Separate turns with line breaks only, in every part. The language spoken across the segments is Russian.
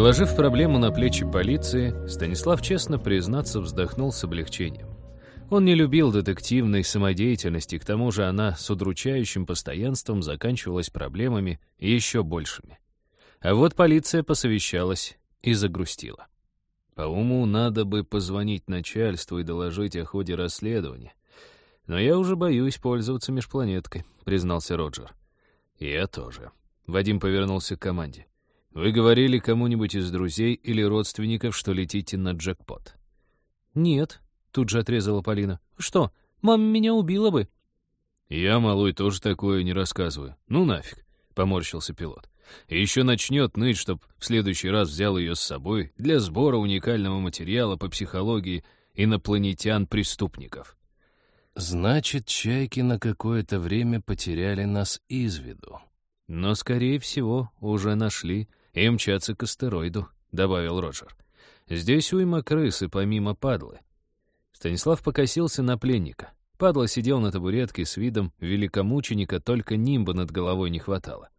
Переложив проблему на плечи полиции, Станислав честно признаться вздохнул с облегчением. Он не любил детективной самодеятельности, к тому же она с удручающим постоянством заканчивалась проблемами еще большими. А вот полиция посовещалась и загрустила. По уму надо бы позвонить начальству и доложить о ходе расследования. Но я уже боюсь пользоваться межпланеткой, признался Роджер. Я тоже. Вадим повернулся к команде. Вы говорили кому-нибудь из друзей или родственников, что летите на джекпот?
Нет, тут же отрезала Полина. Что, мама меня убила бы?
Я, малой, тоже такое не рассказываю. Ну нафиг, поморщился пилот. И еще начнет ныть, чтоб в следующий раз взял ее с собой для сбора уникального материала по психологии инопланетян-преступников. Значит, чайки на какое-то время потеряли нас из виду. Но, скорее всего, уже нашли и мчатся к астероиду, добавил Роджер. Здесь уйма крысы, помимо падлы. Станислав покосился на пленника. Падла сидел на табуретке с видом великомученика, только нимба над головой не хватало.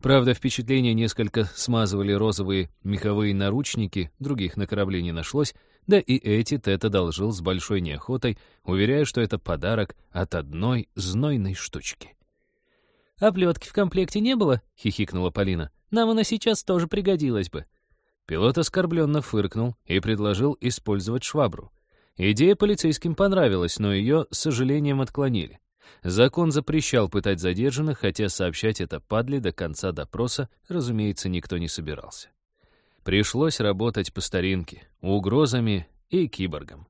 Правда, впечатление несколько смазывали розовые меховые наручники, других на корабле не нашлось, да и эти Тед одолжил с большой неохотой, уверяя, что это подарок от одной знойной штучки.
«А плетки в комплекте не было?» — хихикнула Полина. «Нам она сейчас тоже пригодилась бы».
Пилот оскорбленно фыркнул и предложил использовать швабру. Идея полицейским понравилась, но ее с сожалением отклонили. Закон запрещал пытать задержанных, хотя сообщать это падли до конца допроса, разумеется, никто не собирался. Пришлось работать по старинке, угрозами и киборгом.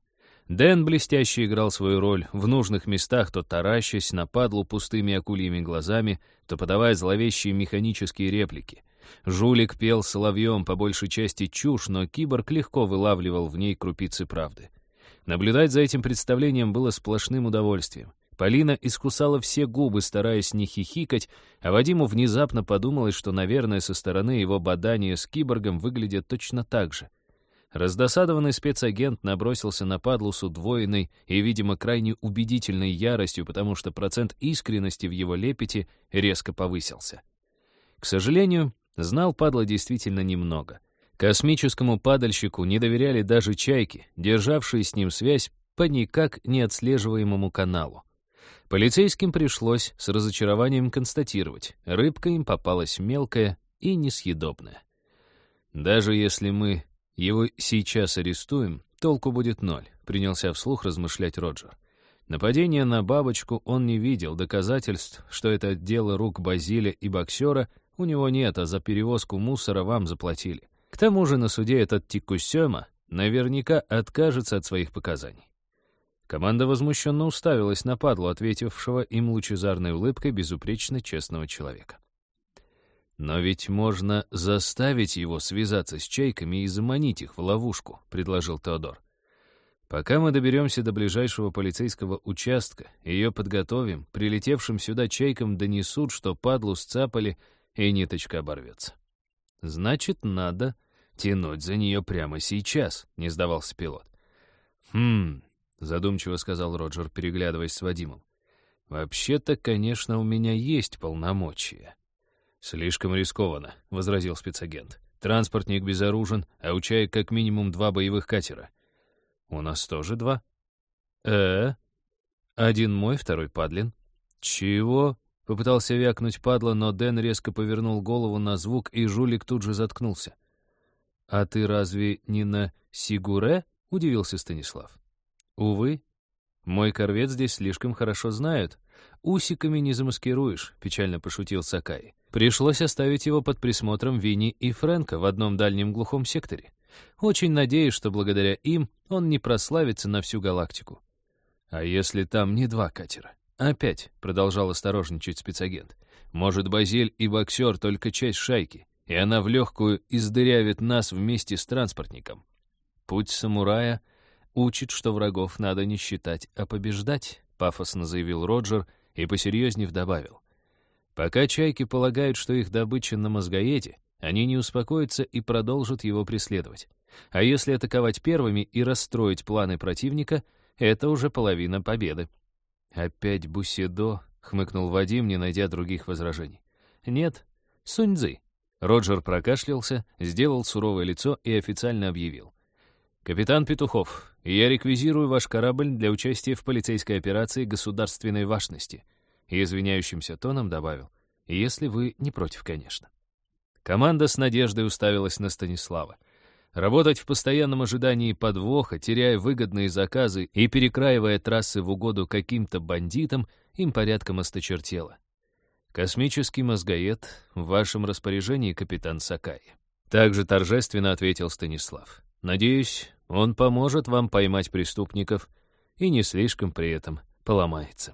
Дэн блестяще играл свою роль в нужных местах, то таращась на падлу пустыми акульями глазами, то подавая зловещие механические реплики. Жулик пел соловьем по большей части чушь, но киборг легко вылавливал в ней крупицы правды. Наблюдать за этим представлением было сплошным удовольствием. Полина искусала все губы, стараясь не хихикать, а Вадиму внезапно подумалось, что, наверное, со стороны его бадания с киборгом выглядят точно так же. Раздосадованный спецагент набросился на падлу с удвоенной и, видимо, крайне убедительной яростью, потому что процент искренности в его лепете резко повысился. К сожалению, знал падла действительно немного. Космическому падальщику не доверяли даже чайки, державшие с ним связь по никак не отслеживаемому каналу. Полицейским пришлось с разочарованием констатировать, рыбка им попалась мелкая и несъедобная. «Даже если мы его сейчас арестуем, толку будет ноль», — принялся вслух размышлять Роджер. Нападение на бабочку он не видел, доказательств, что это дело рук Базиля и боксера, у него нет, а за перевозку мусора вам заплатили. К тому же на суде этот Тикусема наверняка откажется от своих показаний. Команда возмущенно уставилась на падлу, ответившего им лучезарной улыбкой безупречно честного человека. «Но ведь можно заставить его связаться с чайками и заманить их в ловушку», — предложил Теодор. «Пока мы доберемся до ближайшего полицейского участка, ее подготовим, прилетевшим сюда чайкам донесут, что падлу сцапали, и ниточка оборвется». «Значит, надо тянуть за нее прямо сейчас», — не сдавался пилот. «Хм, — задумчиво сказал Роджер, переглядываясь с Вадимом. «Вообще-то, конечно, у меня есть полномочия». «Слишком рискованно», — возразил спецагент. «Транспортник безоружен, а у чая как минимум два боевых катера». «У нас тоже два?» «Э-э? Один мой, второй Падлин». «Чего?» — попытался вякнуть падла, но Дэн резко повернул голову на звук, и жулик тут же заткнулся. «А ты разве не на Сигуре?» — удивился Станислав. Увы, мой корвет здесь слишком хорошо знают. Усиками не замаскируешь, печально пошутил Сакай. Пришлось оставить его под присмотром Винни и Фрэнка в одном дальнем глухом секторе. Очень надеюсь, что благодаря им он не прославится на всю галактику. А если там не два катера? Опять, продолжал осторожничать спецагент. Может, Базиль и боксер только часть шайки, и она в легкую издырявит нас вместе с транспортником. Путь самурая учит, что врагов надо не считать, а побеждать», — пафосно заявил Роджер и посерьезнее добавил. «Пока чайки полагают, что их добыча на мозгоеде, они не успокоятся и продолжат его преследовать. А если атаковать первыми и расстроить планы противника, это уже половина победы». «Опять Бусидо», — хмыкнул Вадим, не найдя других возражений. «Нет, Суньцзы. Роджер прокашлялся, сделал суровое лицо и официально объявил. «Капитан Петухов, я реквизирую ваш корабль для участия в полицейской операции государственной важности». И извиняющимся тоном добавил, «если вы не против, конечно». Команда с надеждой уставилась на Станислава. Работать в постоянном ожидании подвоха, теряя выгодные заказы и перекраивая трассы в угоду каким-то бандитам, им порядком осточертело. «Космический мозгоед в вашем распоряжении, капитан Сакай», — также торжественно ответил Станислав. «Надеюсь, он поможет вам поймать преступников и не слишком при этом поломается».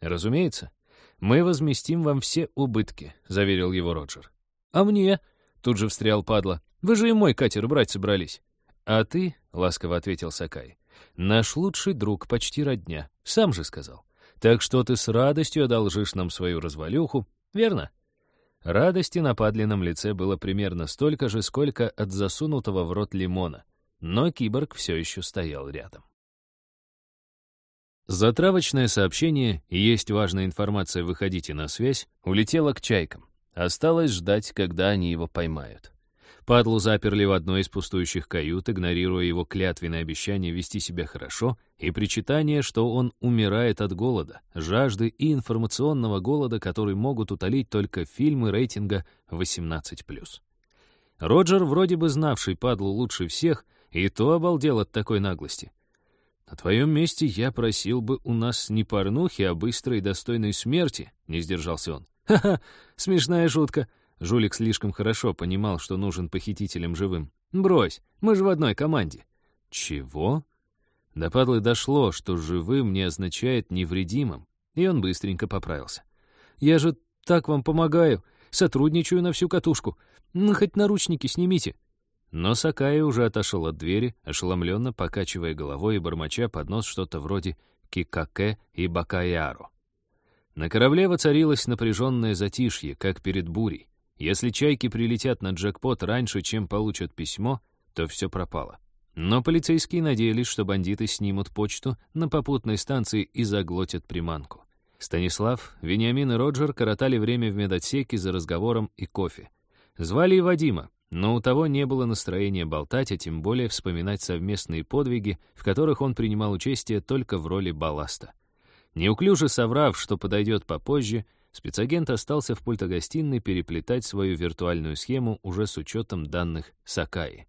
«Разумеется, мы возместим вам все убытки», — заверил его Роджер.
«А мне?»
— тут же встрял падла. «Вы же и мой катер брать собрались». «А ты», — ласково ответил Сакай, — «наш лучший друг, почти родня, сам же сказал. Так что ты с радостью одолжишь нам свою развалюху, верно?» Радости на падленном лице было примерно столько же, сколько от засунутого в рот лимона, но киборг все еще стоял рядом. Затравочное сообщение «Есть важная информация, выходите на связь» улетело к чайкам. Осталось ждать, когда они его поймают. Падлу заперли в одной из пустующих кают, игнорируя его клятвенное обещание вести себя хорошо и причитание, что он умирает от голода, жажды и информационного голода, который могут утолить только фильмы рейтинга 18+. Роджер, вроде бы знавший Падлу лучше всех, и то обалдел от такой наглости. «На твоем месте я просил бы у нас не порнухи, а быстрой и достойной смерти», — не сдержался он.
«Ха-ха, смешная шутка», Жулик слишком хорошо понимал, что нужен похитителям живым. «Брось, мы же в одной команде».
«Чего?» До падлы дошло, что живым не означает невредимым, и он быстренько поправился.
«Я же так вам помогаю, сотрудничаю на всю катушку. Ну, хоть наручники снимите».
Но Сакай уже отошел от двери, ошеломленно покачивая головой и бормоча под нос что-то вроде «кикаке» и «бакаяро». На корабле воцарилось напряженное затишье, как перед бурей. Если чайки прилетят на джекпот раньше, чем получат письмо, то все пропало. Но полицейские надеялись, что бандиты снимут почту на попутной станции и заглотят приманку. Станислав, Вениамин и Роджер коротали время в медотсеке за разговором и кофе. Звали и Вадима, но у того не было настроения болтать, а тем более вспоминать совместные подвиги, в которых он принимал участие только в роли балласта. Неуклюже соврав, что подойдет попозже, спецагент остался в пультогостиной переплетать свою виртуальную схему уже с учетом данных Сакаи.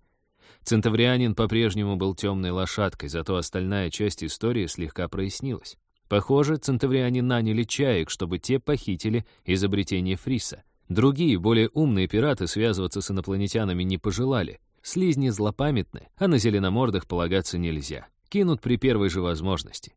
Центаврианин по-прежнему был темной лошадкой, зато остальная часть истории слегка прояснилась. Похоже, центавриане наняли чаек, чтобы те похитили изобретение Фриса. Другие, более умные пираты связываться с инопланетянами не пожелали. Слизни злопамятны, а на зеленомордах полагаться нельзя. Кинут при первой же возможности.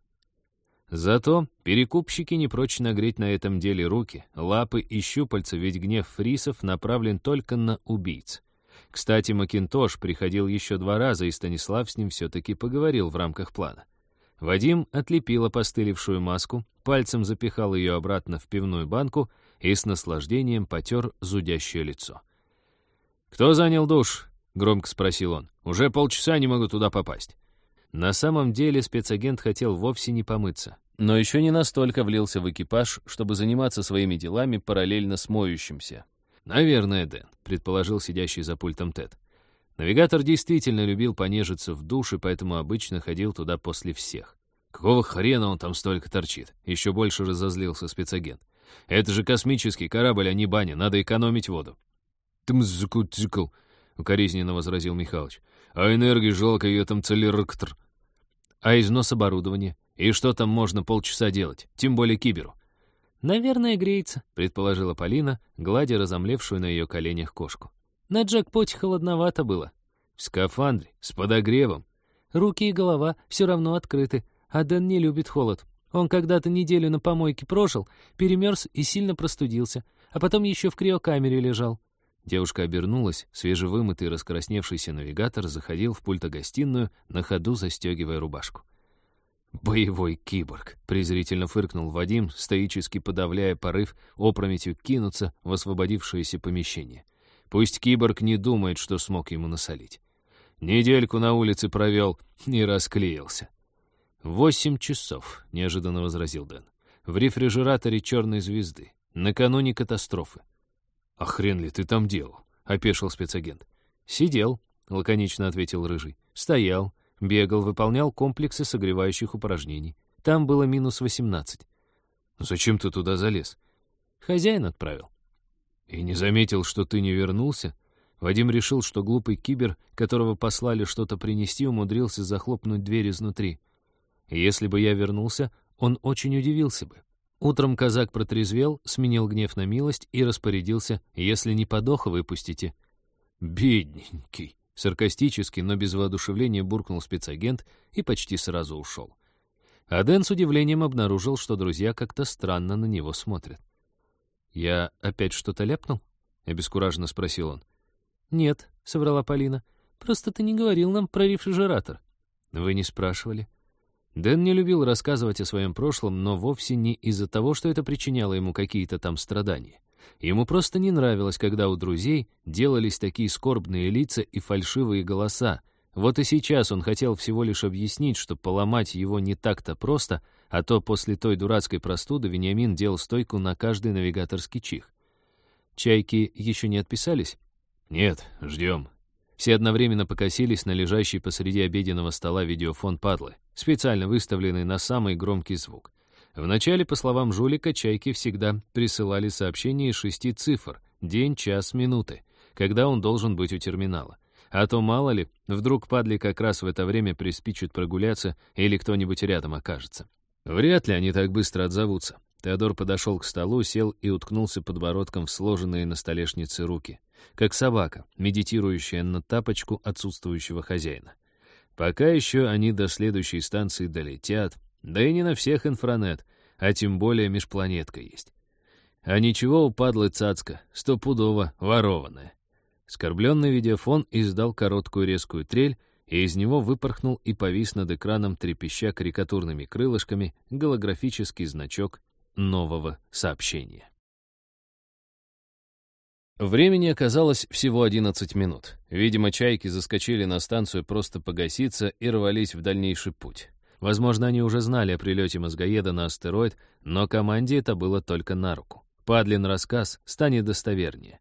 Зато перекупщики не прочь нагреть на этом деле руки, лапы и щупальца, ведь гнев фрисов направлен только на убийц. Кстати, Макинтош приходил еще два раза, и Станислав с ним все-таки поговорил в рамках плана. Вадим отлепил опостылевшую маску, пальцем запихал ее обратно в пивную банку и с наслаждением потер зудящее лицо. «Кто занял душ?» — громко спросил он. «Уже полчаса не могу туда попасть». На самом деле спецагент хотел вовсе не помыться, но еще не настолько влился в экипаж, чтобы заниматься своими делами параллельно с моющимся. «Наверное, Дэн», — предположил сидящий за пультом Тед. Навигатор действительно любил понежиться в душе, поэтому обычно ходил туда после всех. «Какого хрена он там столько торчит?» — еще больше разозлился спецагент. «Это же космический корабль, а не баня, надо экономить воду». «Тмззку-тзикл», — укоризненно возразил Михалыч. «А энергии жалко ее там целерктр». А износ оборудования? И что там можно полчаса делать? Тем более киберу.
«Наверное, греется», —
предположила Полина, гладя разомлевшую на ее коленях кошку.
«На джекпоте холодновато было».
«В скафандре, с подогревом».
«Руки и голова все равно открыты, а Дэн не любит холод. Он когда-то неделю на помойке прожил, перемерз и сильно простудился, а потом еще в криокамере лежал.
Девушка обернулась, свежевымытый раскрасневшийся навигатор заходил в пультогостиную, на ходу застегивая рубашку. «Боевой киборг!» — презрительно фыркнул Вадим, стоически подавляя порыв опрометью кинуться в освободившееся помещение. Пусть киборг не думает, что смог ему насолить. Недельку на улице провел и расклеился. «Восемь часов», — неожиданно возразил Дэн. «В рефрижераторе черной звезды. Накануне катастрофы. «А хрен ли ты там делал?» — опешил спецагент. «Сидел», — лаконично ответил Рыжий. «Стоял, бегал, выполнял комплексы согревающих упражнений. Там было минус восемнадцать». «Зачем ты туда залез?» «Хозяин отправил». «И не заметил, что ты не вернулся?» Вадим решил, что глупый кибер, которого послали что-то принести, умудрился захлопнуть дверь изнутри. Если бы я вернулся, он очень удивился бы. Утром казак протрезвел, сменил гнев на милость и распорядился, если не подоха, выпустите. «Бедненький!» — саркастически, но без воодушевления буркнул спецагент и почти сразу ушел. А Дэн с удивлением обнаружил, что друзья как-то странно на него смотрят. «Я опять что-то ляпнул?» — обескураженно спросил он. «Нет», — соврала Полина. «Просто ты не говорил нам про рефрижератор». «Вы не спрашивали». Дэн не любил рассказывать о своем прошлом, но вовсе не из-за того, что это причиняло ему какие-то там страдания. Ему просто не нравилось, когда у друзей делались такие скорбные лица и фальшивые голоса. Вот и сейчас он хотел всего лишь объяснить, что поломать его не так-то просто, а то после той дурацкой простуды Вениамин делал стойку на каждый навигаторский чих. «Чайки еще не отписались?» «Нет, ждем». Все одновременно покосились на лежащий посреди обеденного стола видеофон падлы, специально выставленный на самый громкий звук. Вначале, по словам жулика, чайки всегда присылали сообщения из шести цифр — день, час, минуты, когда он должен быть у терминала. А то, мало ли, вдруг падли как раз в это время приспичат прогуляться или кто-нибудь рядом окажется. Вряд ли они так быстро отзовутся. Теодор подошел к столу, сел и уткнулся подбородком в сложенные на столешнице руки, как собака, медитирующая на тапочку отсутствующего хозяина. Пока еще они до следующей станции долетят, да и не на всех инфранет, а тем более межпланетка есть. А ничего упадло цацка, стопудово ворованная. Скорбленный видеофон издал короткую резкую трель, и из него выпорхнул и повис над экраном, трепеща карикатурными крылышками, голографический значок нового сообщения. Времени оказалось всего 11 минут. Видимо, чайки заскочили на станцию просто погаситься и рвались в дальнейший путь. Возможно, они уже знали о прилете мозгоеда на астероид, но команде это было только на руку. Падлин рассказ станет достовернее.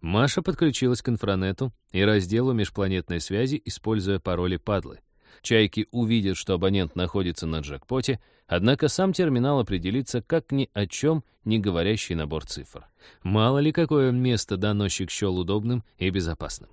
Маша подключилась к инфранету и разделу межпланетной связи, используя пароли падлы. Чайки увидят, что абонент находится на джекпоте, однако сам терминал определится как ни о чем не говорящий набор цифр. Мало ли какое место доносчик счел удобным и безопасным.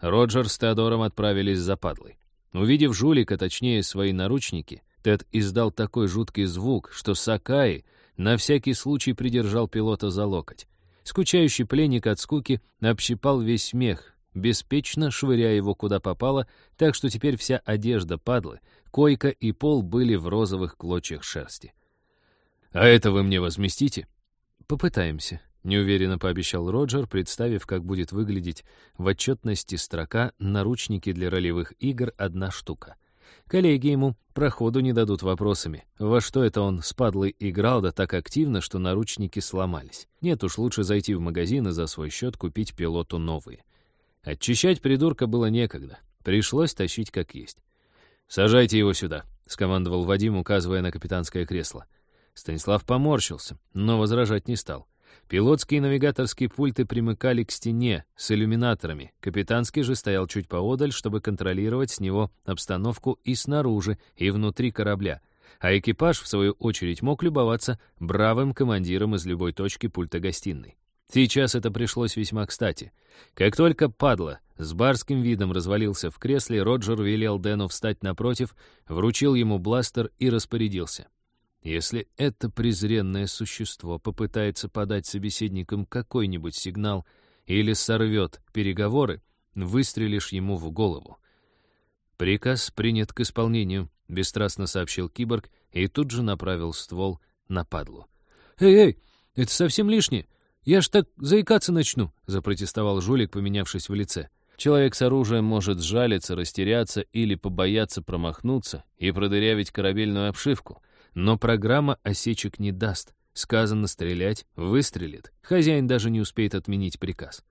Роджер с Теодором отправились за падлой. Увидев жулика, точнее свои наручники, Тед издал такой жуткий звук, что Сакаи на всякий случай придержал пилота за локоть. Скучающий пленник от скуки общипал весь смех, беспечно швыряя его куда попало, так что теперь вся одежда падлы, койка и пол были в розовых клочьях шерсти. «А это вы мне возместите?» «Попытаемся», — неуверенно пообещал Роджер, представив, как будет выглядеть в отчетности строка «Наручники для ролевых игр одна штука». Коллеги ему проходу не дадут вопросами. Во что это он с падлой играл да так активно, что наручники сломались? Нет уж, лучше зайти в магазин и за свой счет купить пилоту новые. Очищать придурка было некогда. Пришлось тащить как есть. «Сажайте его сюда», — скомандовал Вадим, указывая на капитанское кресло. Станислав поморщился, но возражать не стал. Пилотские и навигаторские пульты примыкали к стене с иллюминаторами. Капитанский же стоял чуть поодаль, чтобы контролировать с него обстановку и снаружи, и внутри корабля. А экипаж, в свою очередь, мог любоваться бравым командиром из любой точки пульта гостиной. Сейчас это пришлось весьма кстати. Как только падла с барским видом развалился в кресле, Роджер велел Дэну встать напротив, вручил ему бластер и распорядился. Если это презренное существо попытается подать собеседникам какой-нибудь сигнал или сорвет переговоры, выстрелишь ему в голову. «Приказ принят к исполнению», — бесстрастно сообщил киборг и тут же направил ствол на падлу. «Эй-эй, это совсем лишнее. «Я ж так заикаться начну», — запротестовал жулик, поменявшись в лице. Человек с оружием может сжалиться, растеряться или побояться промахнуться и продырявить корабельную обшивку. Но программа осечек не даст. Сказано стрелять, выстрелит. Хозяин даже не успеет отменить приказ.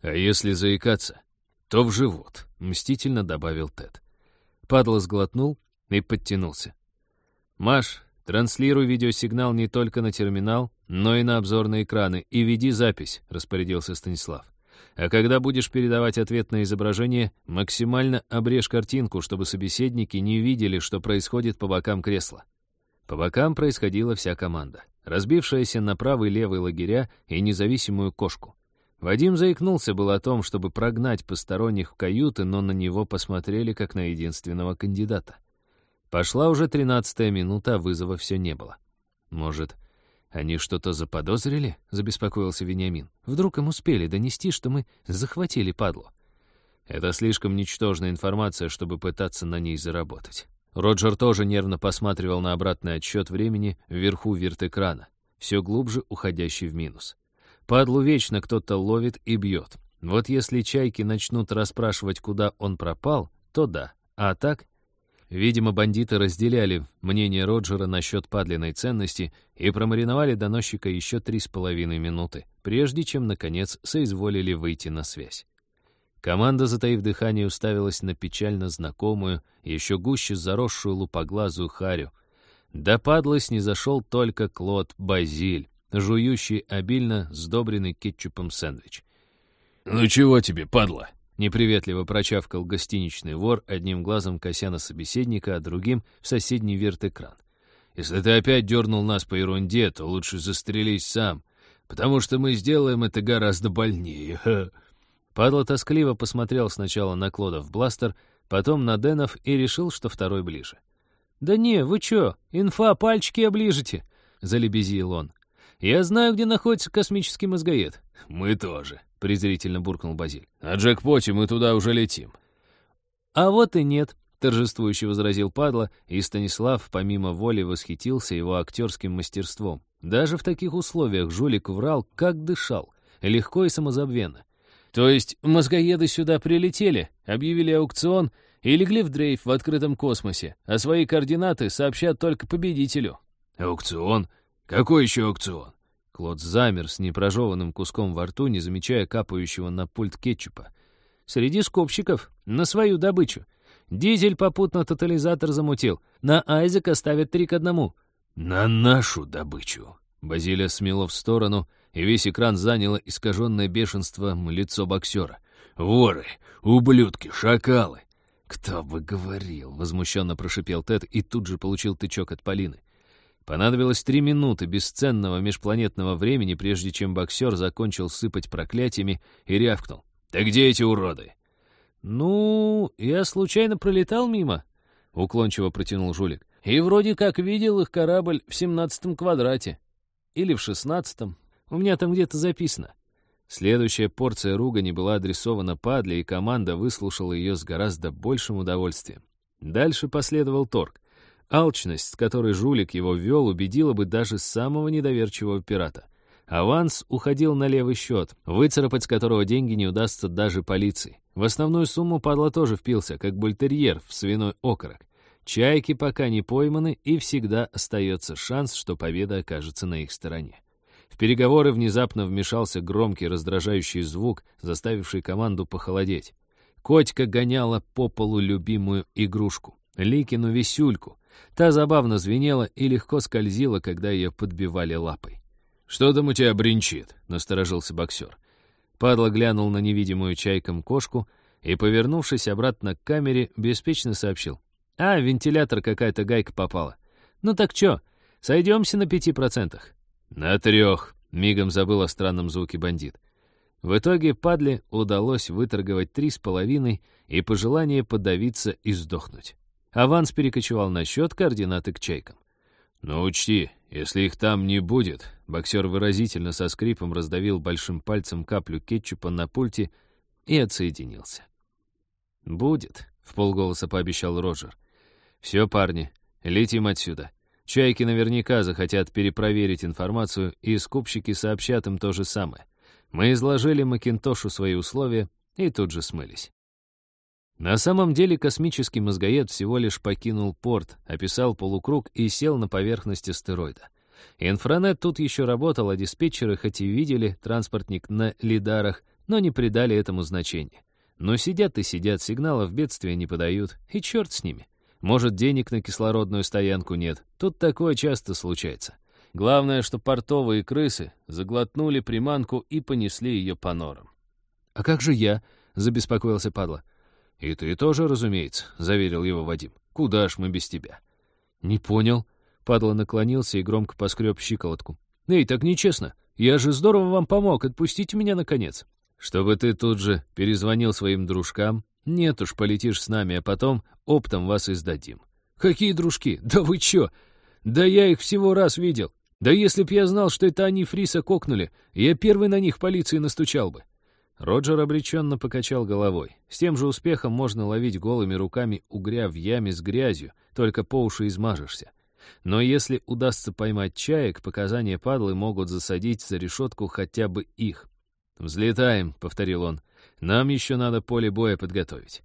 «А если заикаться, то в живот», — мстительно добавил Тед. Падла сглотнул и подтянулся. «Маш, транслируй видеосигнал не только на терминал, но и на обзорные экраны, и веди запись», — распорядился Станислав. А когда будешь передавать ответ на изображение, максимально обрежь картинку, чтобы собеседники не видели, что происходит по бокам кресла. По бокам происходила вся команда, разбившаяся на правый и левый лагеря и независимую кошку. Вадим заикнулся был о том, чтобы прогнать посторонних в каюты, но на него посмотрели как на единственного кандидата. Пошла уже тринадцатая минута, а вызова все не было. Может, «Они что-то заподозрили?» — забеспокоился Вениамин. «Вдруг им успели донести, что мы захватили падлу?» «Это слишком ничтожная информация, чтобы пытаться на ней заработать». Роджер тоже нервно посматривал на обратный отсчет времени вверху вирт-экрана, все глубже уходящий в минус. Падлу вечно кто-то ловит и бьет. Вот если чайки начнут расспрашивать, куда он пропал, то да. А так Видимо, бандиты разделяли мнение Роджера насчет падленной ценности и промариновали доносчика еще три с половиной минуты, прежде чем, наконец, соизволили выйти на связь. Команда, затаив дыхание, уставилась на печально знакомую, еще гуще заросшую лупоглазую харю. До не зашел только Клод Базиль, жующий обильно сдобренный кетчупом сэндвич.
«Ну чего тебе, падла?»
Неприветливо прочавкал гостиничный вор, одним глазом кося на собеседника, а другим — в соседний верт-экран. «Если ты опять дернул нас по ерунде, то лучше застрелись сам, потому что мы сделаем это гораздо больнее». Падла тоскливо посмотрел сначала на Клодов бластер, потом на Денов и решил, что второй ближе. «Да не, вы чё, инфа, пальчики оближете!» — залебезил он. «Я знаю, где находится космический мозгоед».
«Мы тоже», —
презрительно буркнул Базиль.
«На джекпоте мы туда уже летим».
«А вот и нет», — торжествующе возразил Падла, и Станислав помимо воли восхитился его актерским мастерством. Даже в таких условиях жулик врал, как дышал, легко и самозабвенно. «То есть мозгоеды сюда прилетели, объявили аукцион и легли в дрейф в открытом космосе, а свои координаты сообщат только победителю».
«Аукцион? Какой еще аукцион?»
Клод замер с непрожеванным куском во рту, не замечая капающего на пульт кетчупа. Среди скопщиков на свою добычу. Дизель попутно тотализатор замутил. На Айзека ставят три к одному.
«На нашу добычу!»
Базилия смело в сторону, и весь экран заняло искаженное бешенством лицо боксера.
«Воры! Ублюдки! Шакалы!»
«Кто бы говорил!» — возмущенно прошипел Тед и тут же получил тычок от Полины. Понадобилось три минуты бесценного межпланетного времени, прежде чем боксер закончил сыпать проклятиями и рявкнул.
«Да где эти уроды?»
«Ну, я случайно пролетал мимо», — уклончиво протянул жулик. «И вроде как видел их корабль в семнадцатом квадрате. Или в шестнадцатом. У меня там где-то записано». Следующая порция ругани была адресована Падле, и команда выслушала ее с гораздо большим удовольствием. Дальше последовал торг. Алчность, с которой жулик его вел, убедила бы даже самого недоверчивого пирата. Аванс уходил на левый счет, выцарапать с которого деньги не удастся даже полиции. В основную сумму падла тоже впился, как бультерьер в свиной окорок. Чайки пока не пойманы, и всегда остается шанс, что победа окажется на их стороне. В переговоры внезапно вмешался громкий раздражающий звук, заставивший команду похолодеть. Котька гоняла по полу любимую игрушку, Ликину висюльку, Та забавно звенела и легко скользила, когда ее подбивали лапой.
«Что там у тебя бренчит?» — насторожился боксер.
Падла глянул на невидимую чайком кошку и, повернувшись обратно к камере, беспечно сообщил. «А, вентилятор какая-то гайка попала. Ну так чё, сойдемся на пяти процентах?»
«На трех», —
мигом забыл о странном звуке бандит. В итоге Падле удалось выторговать три с половиной и пожелание подавиться и сдохнуть. Аванс перекочевал на счет координаты к чайкам.
«Но учти, если их там не будет...» Боксер выразительно со скрипом раздавил большим пальцем каплю кетчупа на пульте и отсоединился.
«Будет», — в полголоса пообещал Роджер. «Все, парни, летим отсюда. Чайки наверняка захотят перепроверить информацию, и скупщики сообщат им то же самое. Мы изложили Макинтошу свои условия и тут же смылись». На самом деле космический мозгоед всего лишь покинул порт, описал полукруг и сел на поверхность астероида. Инфранет тут еще работал, а диспетчеры хоть и видели транспортник на лидарах, но не придали этому значения. Но сидят и сидят, сигналов бедствия не подают, и черт с ними. Может, денег на кислородную стоянку нет, тут такое часто случается. Главное, что портовые крысы заглотнули приманку и понесли ее по норам. «А как же я?» — забеспокоился падла. «И ты тоже, разумеется», — заверил его Вадим. «Куда ж мы без тебя?» «Не понял». Падла наклонился и громко поскреб щиколотку. «Эй, так нечестно. Я же здорово вам помог. Отпустите меня, наконец». «Чтобы ты тут же перезвонил своим дружкам? Нет уж, полетишь с нами, а потом оптом вас издадим». «Какие дружки? Да вы чё? Да я их всего раз видел. Да если б я знал, что это они Фриса кокнули, я первый на них полиции настучал бы». Роджер обреченно покачал головой. С тем же успехом можно ловить голыми руками угря в яме с грязью, только по уши измажешься. Но если удастся поймать чаек, показания падлы могут засадить за решетку хотя бы их. «Взлетаем», — повторил он. «Нам еще надо поле боя подготовить».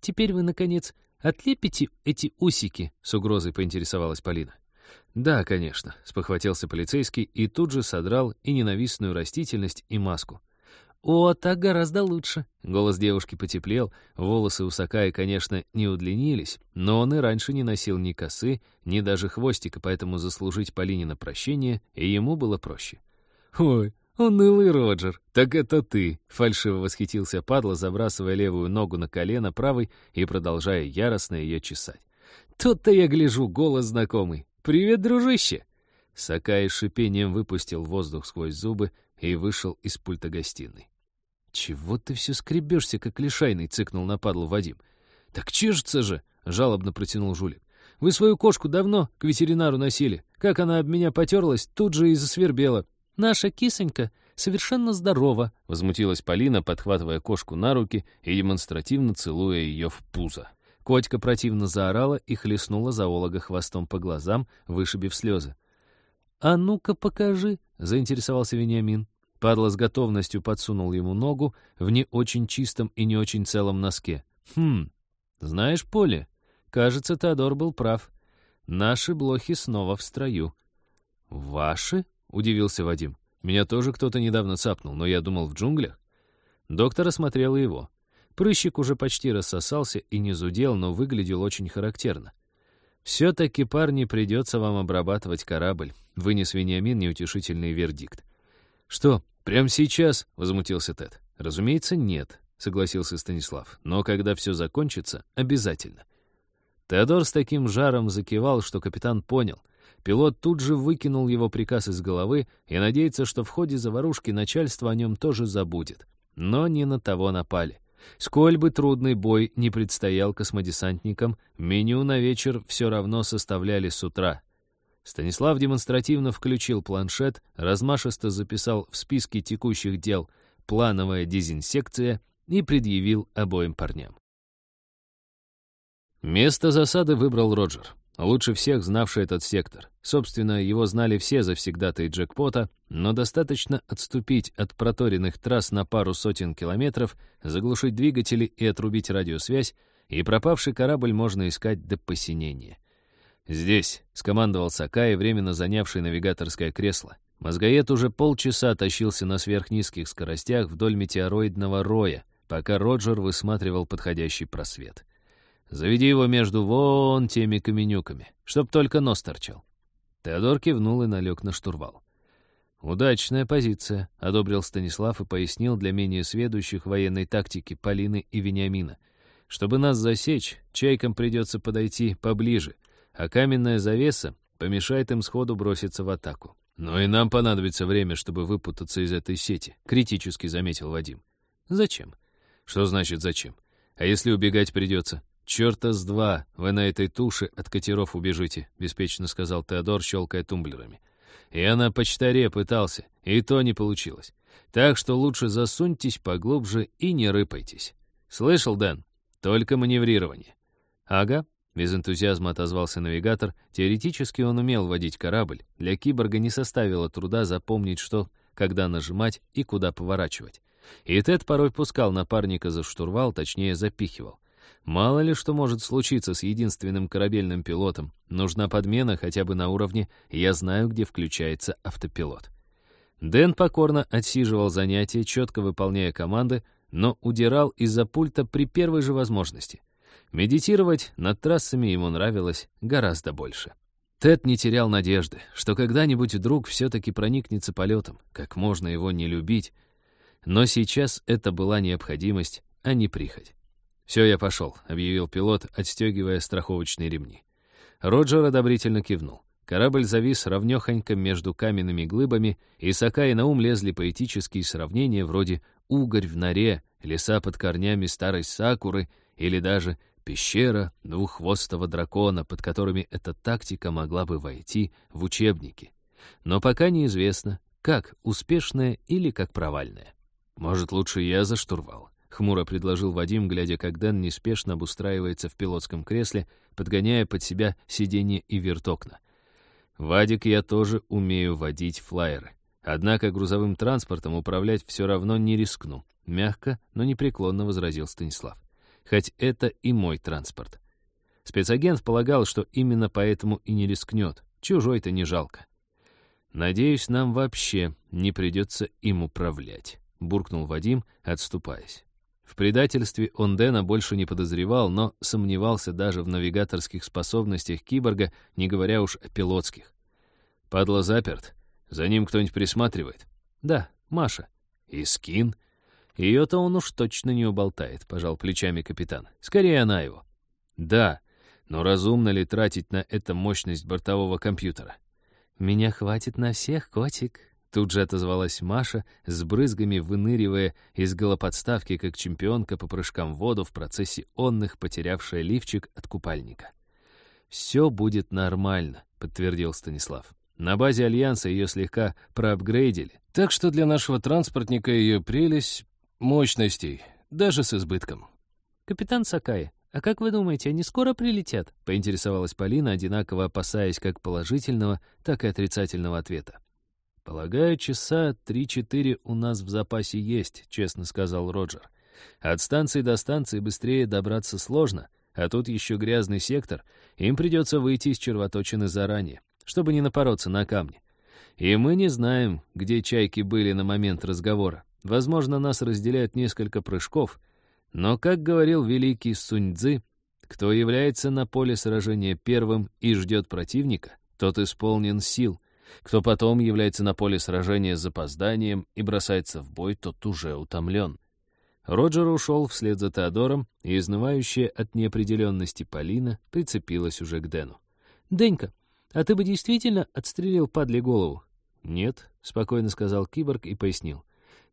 «Теперь вы, наконец, отлепите эти усики?» — с угрозой поинтересовалась Полина.
«Да, конечно», — спохватился полицейский и тут же содрал и ненавистную растительность, и маску.
«О, так гораздо лучше».
Голос девушки потеплел, волосы у Сакая, конечно, не удлинились, но он и раньше не носил ни косы, ни даже хвостика, поэтому заслужить Полине на прощение ему было проще. «Ой, унылый Роджер, так это ты!» — фальшиво восхитился падла, забрасывая левую ногу на колено правой и продолжая яростно ее чесать. «Тут-то я гляжу, голос знакомый. Привет, дружище!» Сакай шипением выпустил воздух сквозь зубы и вышел из пульта гостиной. «Чего ты все скребешься, как лишайный?» — цыкнул на падлу Вадим. «Так чешется же!» — жалобно протянул жулик. «Вы свою кошку давно к ветеринару носили. Как она об меня потерлась, тут же и засвербела.
Наша кисонька совершенно здорова», —
возмутилась Полина, подхватывая кошку на руки и демонстративно целуя ее в пузо. Котька противно заорала и хлестнула зоолога хвостом по глазам, вышибив слезы.
«А ну-ка покажи», —
заинтересовался Вениамин. Падла с готовностью подсунул ему ногу в не очень чистом и не очень целом носке. «Хм, знаешь, Поле, кажется, Теодор был прав. Наши блохи снова в строю». «Ваши?» — удивился Вадим. «Меня тоже кто-то недавно цапнул, но я думал, в джунглях». Доктор осмотрел его. Прыщик уже почти рассосался и не зудел, но выглядел очень характерно. «Все-таки, парни, придется вам обрабатывать корабль», — вынес Вениамин неутешительный вердикт. «Что, «Прямо сейчас?» — возмутился Тед. «Разумеется, нет», — согласился Станислав. «Но когда все закончится, обязательно». Теодор с таким жаром закивал, что капитан понял. Пилот тут же выкинул его приказ из головы и надеется, что в ходе заварушки начальство о нем тоже забудет. Но не на того напали. Сколь бы трудный бой не предстоял космодесантникам, меню на вечер все равно составляли с утра — Станислав демонстративно включил планшет, размашисто записал в списке текущих дел плановая дезинсекция и предъявил обоим парням. Место засады выбрал Роджер, лучше всех знавший этот сектор. Собственно, его знали все завсегдатые джекпота, но достаточно отступить от проторенных трасс на пару сотен километров, заглушить двигатели и отрубить радиосвязь, и пропавший корабль можно искать до посинения. «Здесь», — скомандовал Сакай, временно занявший навигаторское кресло. Мозгоед уже полчаса тащился на сверхнизких скоростях вдоль метеороидного роя, пока Роджер высматривал подходящий просвет. «Заведи его между вон теми каменюками, чтоб только нос торчал». Теодор кивнул и налег на штурвал. «Удачная позиция», — одобрил Станислав и пояснил для менее сведущих военной тактики Полины и Вениамина. «Чтобы нас засечь, чайкам придется подойти поближе, а каменная завеса помешает им сходу броситься в атаку. «Но и нам понадобится время, чтобы выпутаться из этой сети», — критически заметил Вадим. «Зачем?» «Что значит «зачем»? А если убегать придется?» «Черта с два, вы на этой туше от катеров убежите», — беспечно сказал Теодор, щелкая тумблерами. «Я на почтаре пытался, и то не получилось. Так что лучше засуньтесь поглубже и не рыпайтесь. Слышал, Дэн? Только маневрирование». «Ага», без энтузиазма отозвался навигатор. Теоретически он умел водить корабль. Для киборга не составило труда запомнить, что, когда нажимать и куда поворачивать. И Тед порой пускал напарника за штурвал, точнее запихивал. Мало ли что может случиться с единственным корабельным пилотом. Нужна подмена хотя бы на уровне «я знаю, где включается автопилот». Дэн покорно отсиживал занятия, четко выполняя команды, но удирал из-за пульта при первой же возможности — Медитировать над трассами ему нравилось гораздо больше. Тед не терял надежды, что когда-нибудь друг все-таки проникнется полетом, как можно его не любить. Но сейчас это была необходимость, а не прихоть. «Все, я пошел», — объявил пилот, отстегивая страховочные ремни. Роджер одобрительно кивнул. Корабль завис ровнёхонько между каменными глыбами, и Сака и Наум лезли поэтические сравнения вроде «угорь в норе», «леса под корнями старой сакуры» или даже «пещера двуххвостого дракона», под которыми эта тактика могла бы войти в учебники. Но пока неизвестно, как успешная или как провальная. «Может, лучше я за штурвал?» — хмуро предложил Вадим, глядя, как Дэн неспешно обустраивается в пилотском кресле, подгоняя под себя сиденье и вертокна. Вадик, я тоже умею водить флайеры. Однако грузовым транспортом управлять все равно не рискну. Мягко, но непреклонно возразил Станислав. Хоть это и мой транспорт. Спецагент полагал, что именно поэтому и не рискнет. Чужой-то не жалко. «Надеюсь, нам вообще не придется им управлять», — буркнул Вадим, отступаясь. В предательстве он Дэна больше не подозревал, но сомневался даже в навигаторских способностях киборга, не говоря уж о пилотских. Падла заперт. За ним кто-нибудь присматривает? Да, Маша. И Скин? Ее-то он уж точно не уболтает, пожал плечами капитан. Скорее она его. Да, но разумно ли тратить на это мощность бортового компьютера? Меня хватит на всех, котик, Тут же отозвалась Маша, с брызгами выныривая из голоподставки, как чемпионка по прыжкам в воду в процессе онных, потерявшая лифчик от купальника. «Все будет нормально», — подтвердил Станислав. «На базе Альянса ее слегка проапгрейдили, так что для нашего транспортника ее прелесть мощностей, даже с избытком».
«Капитан Сакай, а как вы думаете, они скоро прилетят?» — поинтересовалась Полина, одинаково опасаясь как положительного, так и отрицательного ответа.
«Полагаю, часа три-четыре у нас в запасе есть», — честно сказал Роджер. «От станции до станции быстрее добраться сложно, а тут еще грязный сектор, им придется выйти из червоточины заранее, чтобы не напороться на камни. И мы не знаем, где чайки были на момент разговора. Возможно, нас разделяют несколько прыжков, но, как говорил великий Сунь-Дзы, кто является на поле сражения первым и ждет противника, тот исполнен сил, кто потом является на поле сражения с запозданием и бросается в бой, тот уже утомлен. Роджер ушел вслед за Теодором, и изнывающая от неопределенности Полина прицепилась уже к Дэну.
«Денька, а ты бы действительно отстрелил падли голову?»
«Нет», — спокойно сказал киборг и пояснил.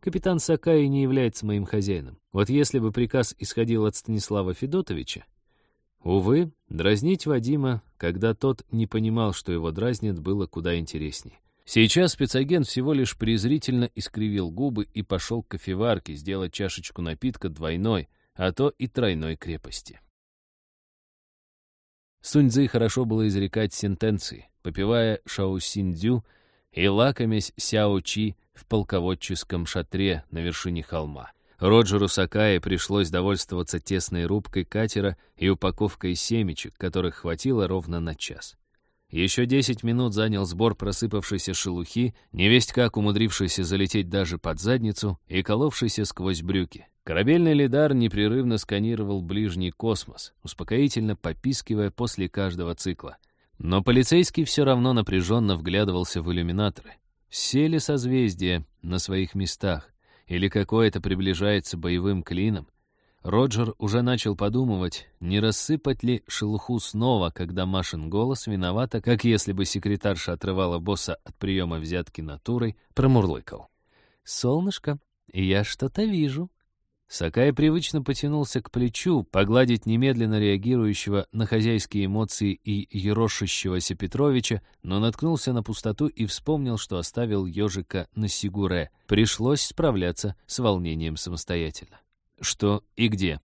«Капитан Сакаи не является моим хозяином. Вот если бы приказ исходил от Станислава Федотовича, Увы, дразнить Вадима, когда тот не понимал, что его дразнит, было куда интереснее. Сейчас спецагент всего лишь презрительно искривил губы и пошел к кофеварке сделать чашечку напитка двойной, а то и тройной крепости. Суньцзы хорошо было изрекать сентенции, попивая шаосиндзю и лакомясь сяо-чи в полководческом шатре на вершине холма. Роджеру Сакае пришлось довольствоваться тесной рубкой катера и упаковкой семечек, которых хватило ровно на час. Еще десять минут занял сбор просыпавшейся шелухи, невесть как умудрившийся залететь даже под задницу и коловшийся сквозь брюки. Корабельный лидар непрерывно сканировал ближний космос, успокоительно попискивая после каждого цикла. Но полицейский все равно напряженно вглядывался в иллюминаторы. Все ли созвездия на своих местах? или какое-то приближается боевым клином, Роджер уже начал подумывать, не рассыпать ли шелуху снова, когда Машин голос виновата, как если бы секретарша отрывала босса от приема взятки натурой, промурлыкал. «Солнышко, я что-то вижу». Сакай привычно потянулся к плечу, погладить немедленно реагирующего на хозяйские эмоции и ерошащегося Петровича, но наткнулся на пустоту и вспомнил, что оставил ежика на Сигуре. Пришлось справляться с волнением самостоятельно. «Что и где?»